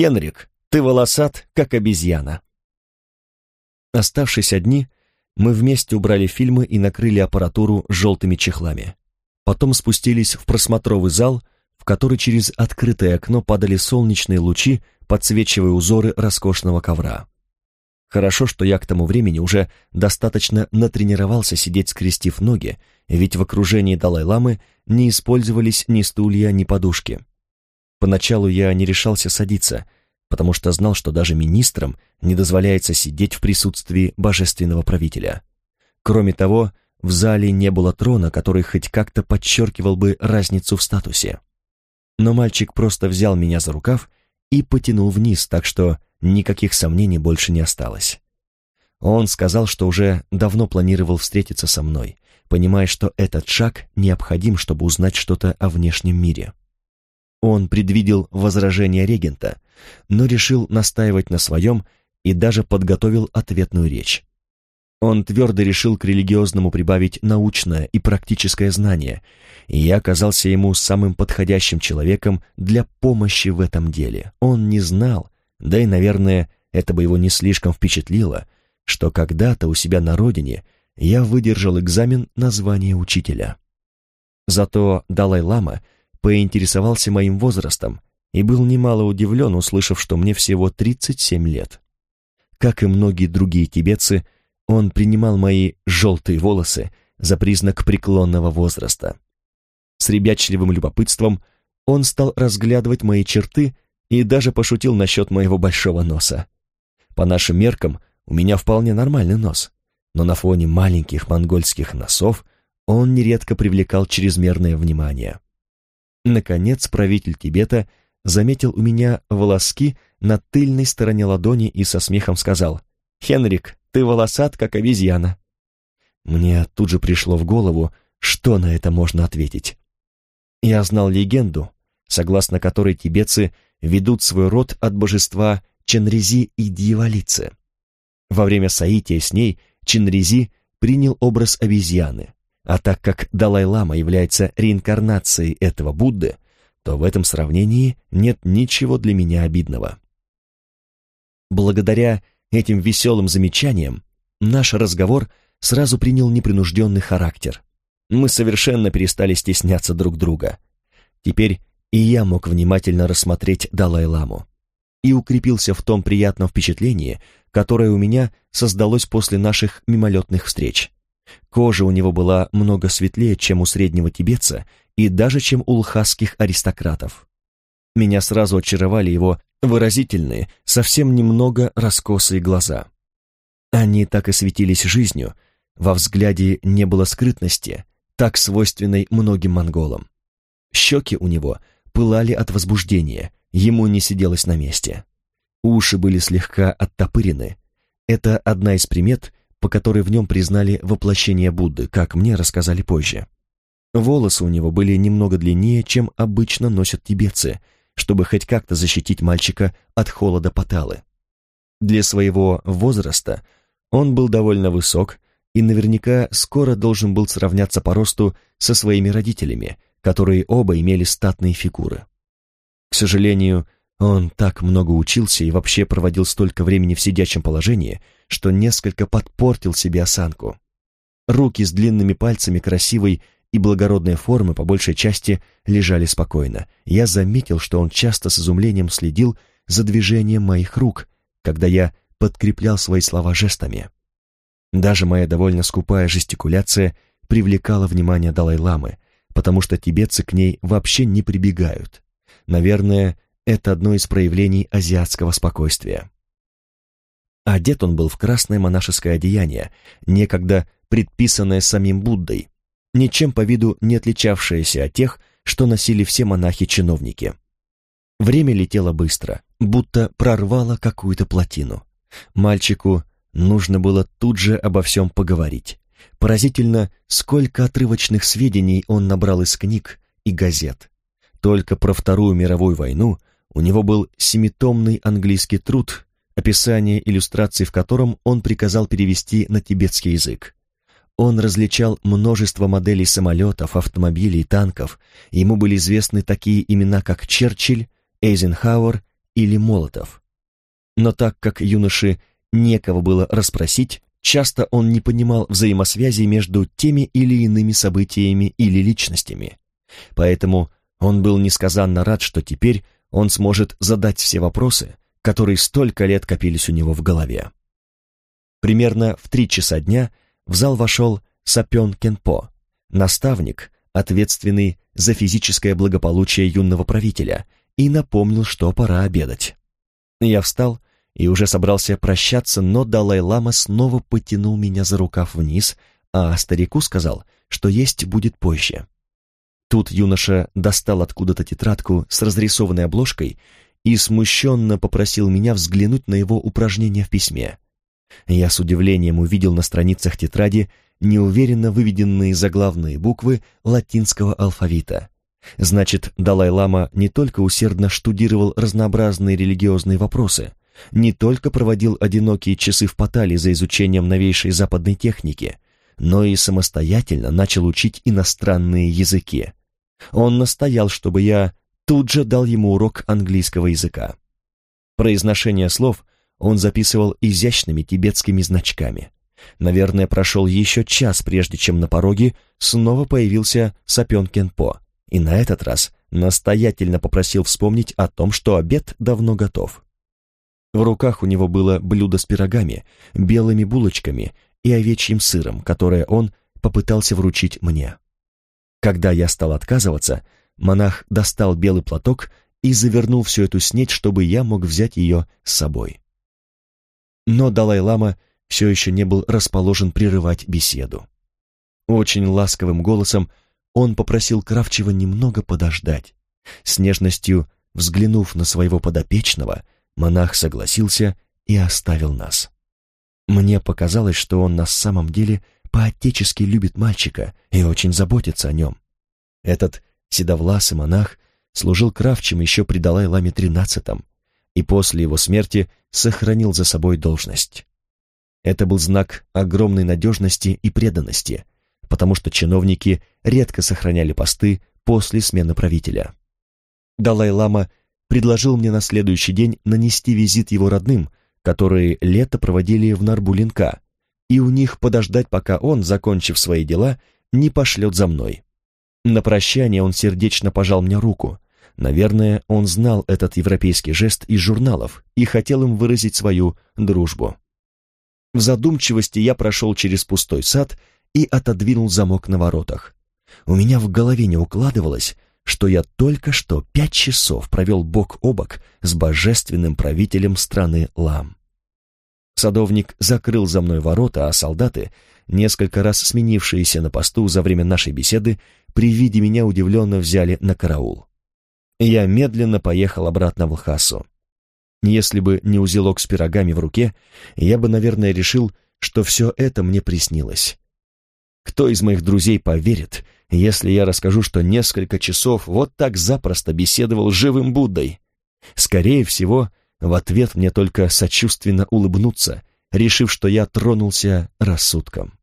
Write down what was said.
«Хенрик, ты волосат, как обезьяна». Оставшись одни, мы вместе убрали фильмы и накрыли аппаратуру желтыми чехлами. Потом спустились в просмотровый зал, в который через открытое окно падали солнечные лучи, подсвечивая узоры роскошного ковра. Хорошо, что я к тому времени уже достаточно натренировался сидеть скрестив ноги, ведь в окружении Далай-ламы не использовались ни стулья, ни подушки. Поначалу я не решался садиться, потому что знал, что даже министрам не дозволяется сидеть в присутствии божественного правителя. Кроме того, в зале не было трона, который хоть как-то подчеркивал бы разницу в статусе. Но мальчик просто взял меня за рукав и потянул вниз, так что никаких сомнений больше не осталось. Он сказал, что уже давно планировал встретиться со мной, понимая, что этот шаг необходим, чтобы узнать что-то о внешнем мире. Он предвидел возражения регента, но решил настаивать на своем и даже подготовил ответную речь. Он твердо решил к религиозному прибавить научное и практическое знание, и я оказался ему самым подходящим человеком для помощи в этом деле. Он не знал, да и, наверное, это бы его не слишком впечатлило, что когда-то у себя на родине я выдержал экзамен на звание учителя. Зато Далай-лама поинтересовался моим возрастом и был немало удивлен, услышав, что мне всего 37 лет. Как и многие другие тибетцы, он принимал мои желтые волосы за признак преклонного возраста. С ребячливым любопытством он стал разглядывать мои черты и даже пошутил насчет моего большого носа. По нашим меркам, у меня вполне нормальный нос, но на фоне маленьких монгольских носов он нередко привлекал чрезмерное внимание. Наконец правитель Тибета заметил у меня волоски на тыльной стороне ладони и со смехом сказал «Хенрик, ты волосат, как обезьяна». Мне тут же пришло в голову, что на это можно ответить. Я знал легенду, согласно которой тибетцы ведут свой род от божества Ченрези и Дьяволицы. Во время соития с ней Ченрези принял образ обезьяны, а так как Далай-лама является реинкарнацией этого Будды, то в этом сравнении нет ничего для меня обидного. Благодаря этим веселым замечаниям наш разговор сразу принял непринужденный характер. Мы совершенно перестали стесняться друг друга. Теперь и я мог внимательно рассмотреть Далай-ламу и укрепился в том приятном впечатлении, которое у меня создалось после наших мимолетных встреч. Кожа у него была много светлее, чем у среднего тибетца и даже чем у лхасских аристократов. Меня сразу очаровали его выразительные, совсем немного раскосые глаза. Они так и светились жизнью, во взгляде не было скрытности, так свойственной многим монголам. Щеки у него пылали от возбуждения, ему не сиделось на месте. Уши были слегка оттопырены. Это одна из примет, по которой в нем признали воплощение Будды, как мне рассказали позже. Волосы у него были немного длиннее, чем обычно носят тибетцы, чтобы хоть как-то защитить мальчика от холода Паталы. Для своего возраста он был довольно высок и наверняка скоро должен был сравняться по росту со своими родителями, которые оба имели статные фигуры. К сожалению, он так много учился и вообще проводил столько времени в сидячем положении, что несколько подпортил себе осанку. Руки с длинными пальцами красивой и благородной формы по большей части лежали спокойно. Я заметил, что он часто с изумлением следил за движением моих рук, когда я подкреплял свои слова жестами. Даже моя довольно скупая жестикуляция привлекала внимание Далай-ламы, потому что тибетцы к ней вообще не прибегают. Наверное, это одно из проявлений азиатского спокойствия. Одет он был в красное монашеское одеяние, некогда предписанное самим Буддой, ничем по виду не отличавшееся от тех, что носили все монахи-чиновники. Время летело быстро, будто прорвало какую-то плотину. Мальчику нужно было тут же обо всем поговорить. Поразительно, сколько отрывочных сведений он набрал из книг и газет. Только про Вторую мировую войну у него был семитомный английский труд, описание иллюстраций в котором он приказал перевести на тибетский язык. Он различал множество моделей самолетов, автомобилей, танков. Ему были известны такие имена, как Черчилль, Эйзенхауэр или Молотов. Но так как юноше некого было расспросить, часто он не понимал взаимосвязи между теми или иными событиями или личностями. Поэтому он был несказанно рад, что теперь он сможет задать все вопросы, которые столько лет копились у него в голове. Примерно в три часа дня в зал вошел Сапен Кенпо, наставник, ответственный за физическое благополучие юного правителя, и напомнил, что пора обедать. Я встал и уже собрался прощаться, но Далай-лама снова потянул меня за рукав вниз, а старику сказал, что есть будет позже. Тут юноша достал откуда-то тетрадку с разрисованной обложкой и смущенно попросил меня взглянуть на его упражнения в письме. Я с удивлением увидел на страницах тетради неуверенно выведенные заглавные буквы латинского алфавита. Значит, Далай-лама не только усердно штудировал разнообразные религиозные вопросы, не только проводил одинокие часы в Патале за изучением новейшей западной техники, но и самостоятельно начал учить иностранные языки. Он настоял, чтобы я тут же дал ему урок английского языка. Произношение слов он записывал изящными тибетскими значками. Наверное, прошел еще час, прежде чем на пороге снова появился Сапен Кенпо, и на этот раз настоятельно попросил вспомнить о том, что обед давно готов. В руках у него было блюдо с пирогами, белыми булочками и овечьим сыром, которое он попытался вручить мне. Когда я стал отказываться, монах достал белый платок и завернул всю эту снеть, чтобы я мог взять ее с собой. Но Далай-лама все еще не был расположен прерывать беседу. Очень ласковым голосом он попросил Кравчева немного подождать. С нежностью взглянув на своего подопечного, монах согласился и оставил нас. Мне показалось, что он на самом деле по-отечески любит мальчика и очень заботится о нем. Этот седовласый монах служил Кравчем еще при Далай-Ламе XIII и после его смерти сохранил за собой должность. Это был знак огромной надежности и преданности, потому что чиновники редко сохраняли посты после смены правителя. Далай-лама предложил мне на следующий день нанести визит его родным, которые лето проводили в Нарбулинка, и у них подождать, пока он, закончив свои дела, не пошлет за мной. На прощание он сердечно пожал мне руку. Наверное, он знал этот европейский жест из журналов и хотел им выразить свою дружбу. В задумчивости я прошел через пустой сад и отодвинул замок на воротах. У меня в голове не укладывалось, что я только что пять часов провел бок о бок с божественным правителем страны Лам. Садовник закрыл за мной ворота, а солдаты, несколько раз сменившиеся на посту за время нашей беседы, при виде меня удивленно взяли на караул. Я медленно поехал обратно в Лхасу. Если бы не узелок с пирогами в руке, я бы, наверное, решил, что все это мне приснилось. Кто из моих друзей поверит, если я расскажу, что несколько часов вот так запросто беседовал с живым Буддой? Скорее всего, в ответ мне только сочувственно улыбнуться, решив, что я тронулся рассудком.